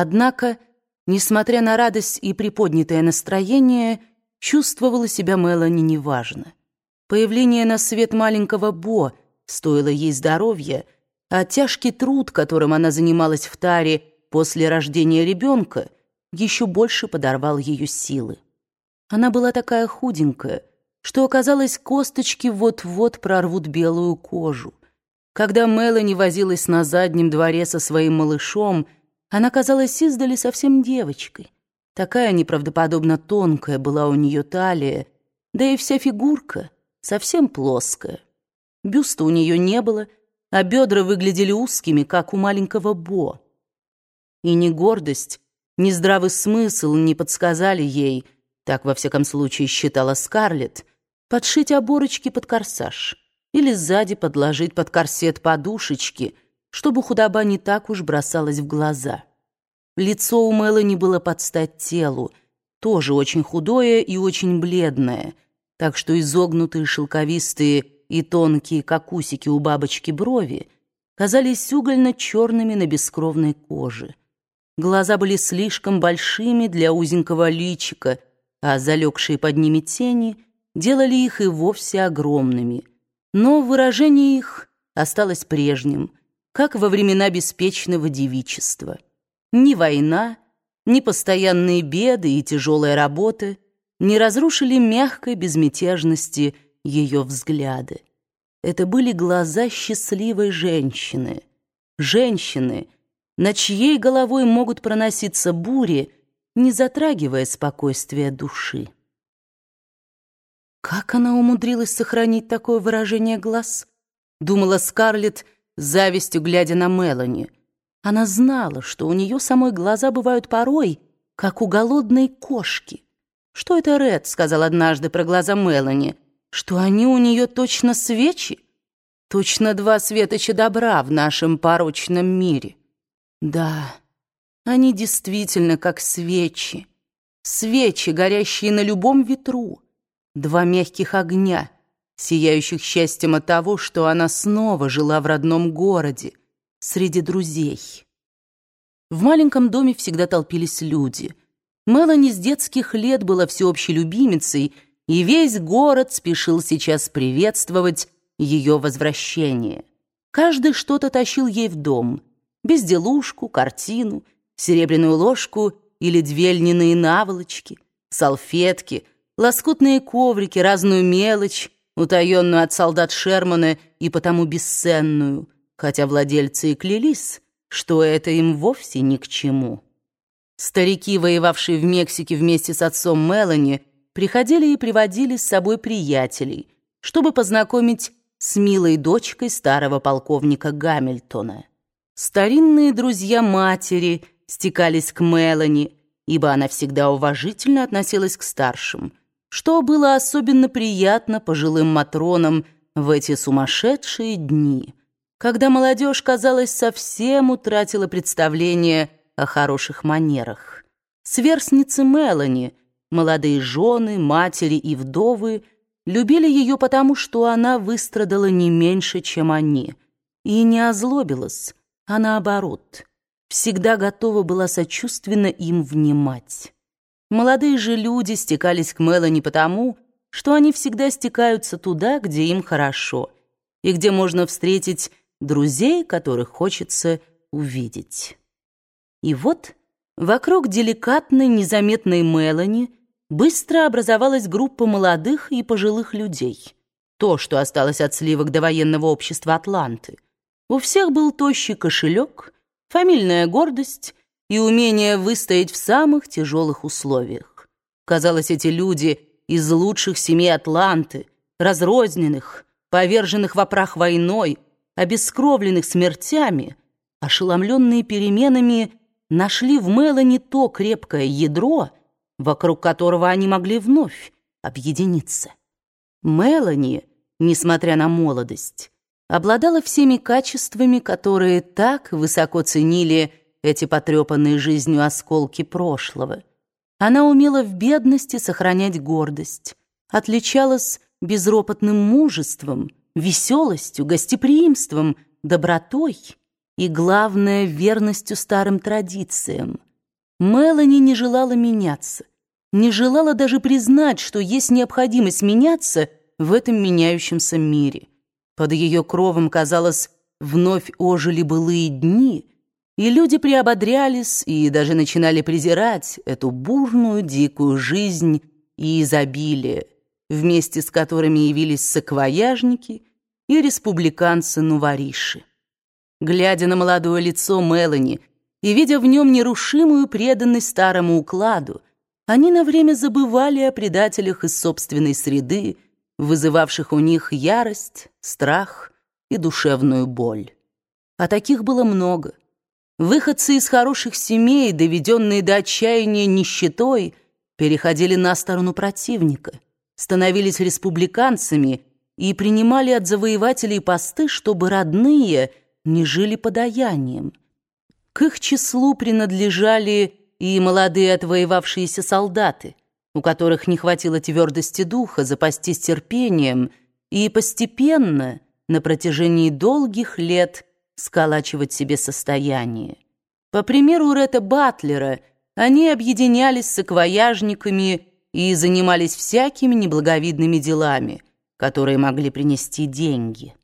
Однако, несмотря на радость и приподнятое настроение, чувствовала себя Мелани неважно. Появление на свет маленького Бо стоило ей здоровья, а тяжкий труд, которым она занималась в таре после рождения ребенка, еще больше подорвал ее силы. Она была такая худенькая, что, оказалось, косточки вот-вот прорвут белую кожу. Когда Мелани возилась на заднем дворе со своим малышом, она казалась издали совсем девочкой. Такая неправдоподобно тонкая была у нее талия, да и вся фигурка совсем плоская. Бюста у нее не было, а бедра выглядели узкими, как у маленького Бо. И ни гордость, ни здравый смысл не подсказали ей, так во всяком случае считала Скарлетт, подшить оборочки под корсаж или сзади подложить под корсет подушечки, чтобы худоба не так уж бросалась в глаза. Лицо у Мелани было под стать телу, тоже очень худое и очень бледное, так что изогнутые шелковистые и тонкие, как усики у бабочки, брови казались угольно-черными на бескровной коже. Глаза были слишком большими для узенького личика, а залегшие под ними тени делали их и вовсе огромными. Но выражение их осталось прежним, как во времена беспечного девичества. Ни война, ни постоянные беды и тяжелая работа не разрушили мягкой безмятежности ее взгляды. Это были глаза счастливой женщины. Женщины — на чьей головой могут проноситься бури, не затрагивая спокойствия души. Как она умудрилась сохранить такое выражение глаз? Думала Скарлетт, завистью глядя на Мелани. Она знала, что у нее самой глаза бывают порой, как у голодной кошки. «Что это Ред?» — сказал однажды про глаза Мелани. «Что они у нее точно свечи? Точно два светоча добра в нашем порочном мире». Да, они действительно как свечи. Свечи, горящие на любом ветру. Два мягких огня, сияющих счастьем от того, что она снова жила в родном городе, среди друзей. В маленьком доме всегда толпились люди. Мелани с детских лет была всеобщей любимицей, и весь город спешил сейчас приветствовать ее возвращение. Каждый что-то тащил ей в дом — безделушку, картину, серебряную ложку или две льняные наволочки, салфетки, лоскутные коврики, разную мелочь, утаенную от солдат Шермана и потому бесценную, хотя владельцы и клялись, что это им вовсе ни к чему. Старики, воевавшие в Мексике вместе с отцом Мелани, приходили и приводили с собой приятелей, чтобы познакомить с милой дочкой старого полковника Гамильтона. Старинные друзья матери стекались к Мелани, ибо она всегда уважительно относилась к старшим, что было особенно приятно пожилым матронам в эти сумасшедшие дни, когда молодежь, казалось, совсем утратила представление о хороших манерах. Сверстницы Мелани, молодые жены, матери и вдовы, любили ее потому, что она выстрадала не меньше, чем они, и не озлобилась, а наоборот, всегда готова была сочувственно им внимать. Молодые же люди стекались к Мелани потому, что они всегда стекаются туда, где им хорошо, и где можно встретить друзей, которых хочется увидеть. И вот вокруг деликатной, незаметной Мелани быстро образовалась группа молодых и пожилых людей. То, что осталось от сливок до военного общества Атланты — у всех был тощий кошелек, фамильная гордость и умение выстоять в самых тяжелых условиях. Казалось, эти люди из лучших семей Атланты, разрозненных, поверженных в опрах войной, обескровленных смертями, ошеломленные переменами, нашли в Мелани то крепкое ядро, вокруг которого они могли вновь объединиться. Мелани, несмотря на молодость, обладала всеми качествами, которые так высоко ценили эти потрепанные жизнью осколки прошлого. Она умела в бедности сохранять гордость, отличалась безропотным мужеством, веселостью, гостеприимством, добротой и, главное, верностью старым традициям, Мелани не желала меняться, не желала даже признать, что есть необходимость меняться в этом меняющемся мире. Под ее кровом, казалось, вновь ожили былые дни, и люди приободрялись и даже начинали презирать эту бурную, дикую жизнь и изобилие, вместе с которыми явились саквояжники и республиканцы-нувориши. Глядя на молодое лицо Мелани и видя в нем нерушимую преданность старому укладу, они на время забывали о предателях из собственной среды, вызывавших у них ярость, страх и душевную боль. А таких было много. Выходцы из хороших семей, доведенные до отчаяния нищетой, переходили на сторону противника, становились республиканцами и принимали от завоевателей посты, чтобы родные не жили подаянием. К их числу принадлежали и молодые отвоевавшиеся солдаты, у которых не хватило твердости духа запастись терпением и постепенно, на протяжении долгих лет, сколачивать себе состояние. По примеру Ретта Батлера, они объединялись с акваяжниками и занимались всякими неблаговидными делами, которые могли принести деньги.